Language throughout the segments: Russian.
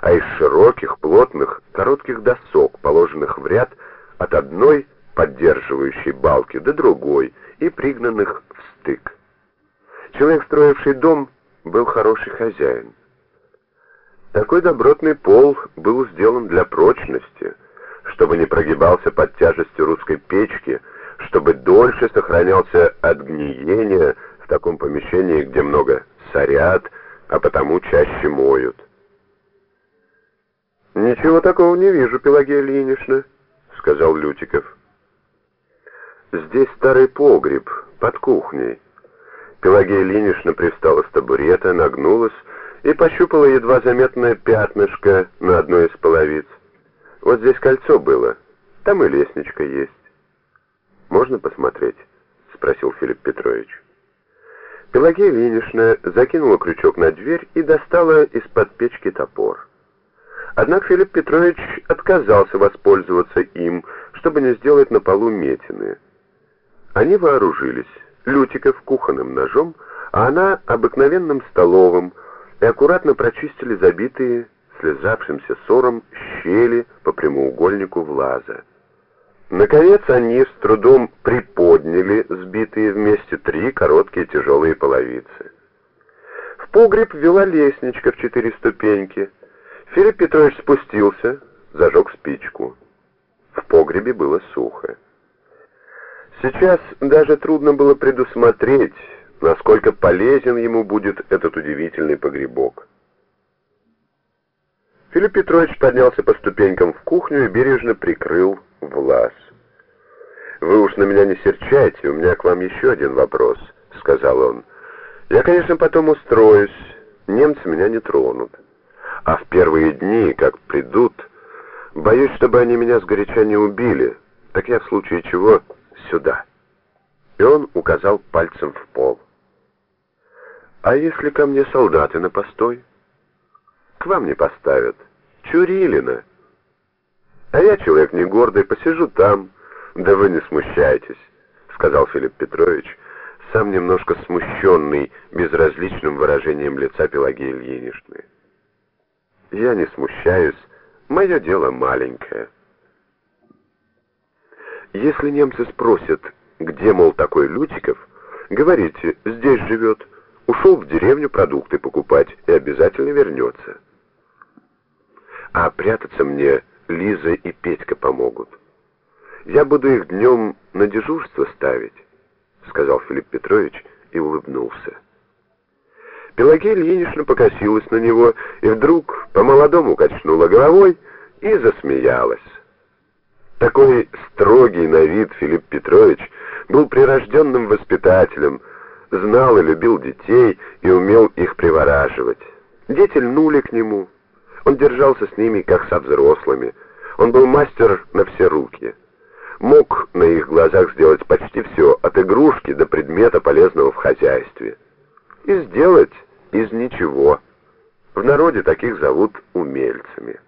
а из широких, плотных, коротких досок, положенных в ряд от одной поддерживающей балки до другой и пригнанных в стык. Человек, строивший дом, был хороший хозяин. Такой добротный пол был сделан для прочности, чтобы не прогибался под тяжестью русской печки, чтобы дольше сохранялся от гниения в таком помещении, где много сорят, а потому чаще моют. «Ничего такого не вижу, Пелагея Ильинична», — сказал Лютиков. «Здесь старый погреб, под кухней». Пелагея Ильинична привстала с табурета, нагнулась и пощупала едва заметное пятнышко на одной из половиц. Вот здесь кольцо было, там и лестничка есть. «Можно посмотреть?» — спросил Филипп Петрович. Пелагея Ильинична закинула крючок на дверь и достала из-под печки топор. Однако Филипп Петрович отказался воспользоваться им, чтобы не сделать на полу метины. Они вооружились, Лютиков кухонным ножом, а она обыкновенным столовым, и аккуратно прочистили забитые слезавшимся ссором щели по прямоугольнику влаза. Наконец они с трудом приподняли сбитые вместе три короткие тяжелые половицы. В погреб вела лестничка в четыре ступеньки. Филипп Петрович спустился, зажег спичку. В погребе было сухо. Сейчас даже трудно было предусмотреть, насколько полезен ему будет этот удивительный погребок. Филипп Петрович поднялся по ступенькам в кухню и бережно прикрыл влас. «Вы уж на меня не серчайте, у меня к вам еще один вопрос», — сказал он. «Я, конечно, потом устроюсь, немцы меня не тронут. А в первые дни, как придут, боюсь, чтобы они меня сгоряча не убили, так я в случае чего сюда». И он указал пальцем в пол. «А если ко мне солдаты на постой?» «К вам не поставят. Чурилина. А я человек не гордый, посижу там. Да вы не смущайтесь», — сказал Филипп Петрович, сам немножко смущенный безразличным выражением лица Пелагеи Ильиничны. Я не смущаюсь, мое дело маленькое. Если немцы спросят, где, мол, такой Лютиков, говорите, здесь живет, ушел в деревню продукты покупать и обязательно вернется. А прятаться мне Лиза и Петька помогут. Я буду их днем на дежурство ставить, сказал Филипп Петрович и улыбнулся. Пелагея Ильинична покосилась на него и вдруг по-молодому качнула головой и засмеялась. Такой строгий на вид Филипп Петрович был прирожденным воспитателем, знал и любил детей и умел их привораживать. Дети льнули к нему. Он держался с ними, как со взрослыми. Он был мастер на все руки. Мог на их глазах сделать почти все, от игрушки до предмета, полезного в хозяйстве. И сделать из ничего. В народе таких зовут умельцами.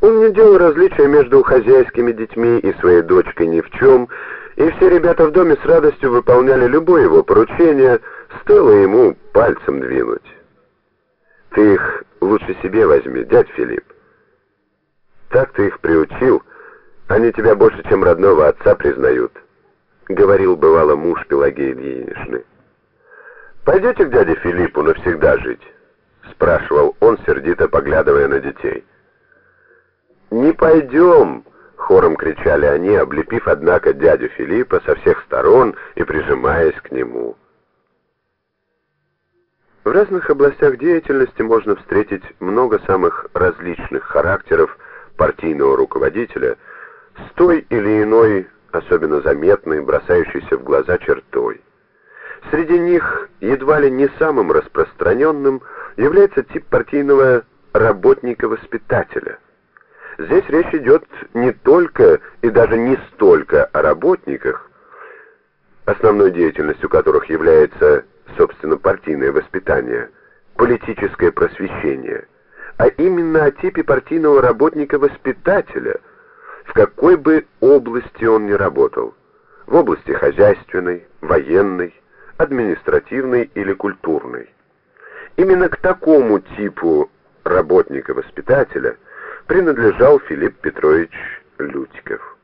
Он не делал различия между хозяйскими детьми и своей дочкой ни в чем, и все ребята в доме с радостью выполняли любое его поручение, стоило ему пальцем двинуть. «Ты их лучше себе возьми, дядь Филипп. Так ты их приучил, они тебя больше, чем родного отца признают», — говорил бывало муж Пелагеи Ильиничны. «Пойдете к дяде Филиппу навсегда жить?» — спрашивал он, сердито поглядывая на детей. «Не пойдем!» — хором кричали они, облепив, однако, дядю Филиппа со всех сторон и прижимаясь к нему. В разных областях деятельности можно встретить много самых различных характеров партийного руководителя с той или иной, особенно заметной, бросающейся в глаза чертой. Среди них едва ли не самым распространенным является тип партийного работника-воспитателя – Здесь речь идет не только и даже не столько о работниках, основной деятельностью которых является, собственно, партийное воспитание, политическое просвещение, а именно о типе партийного работника-воспитателя, в какой бы области он ни работал, в области хозяйственной, военной, административной или культурной. Именно к такому типу работника-воспитателя принадлежал Филипп Петрович Лютиков.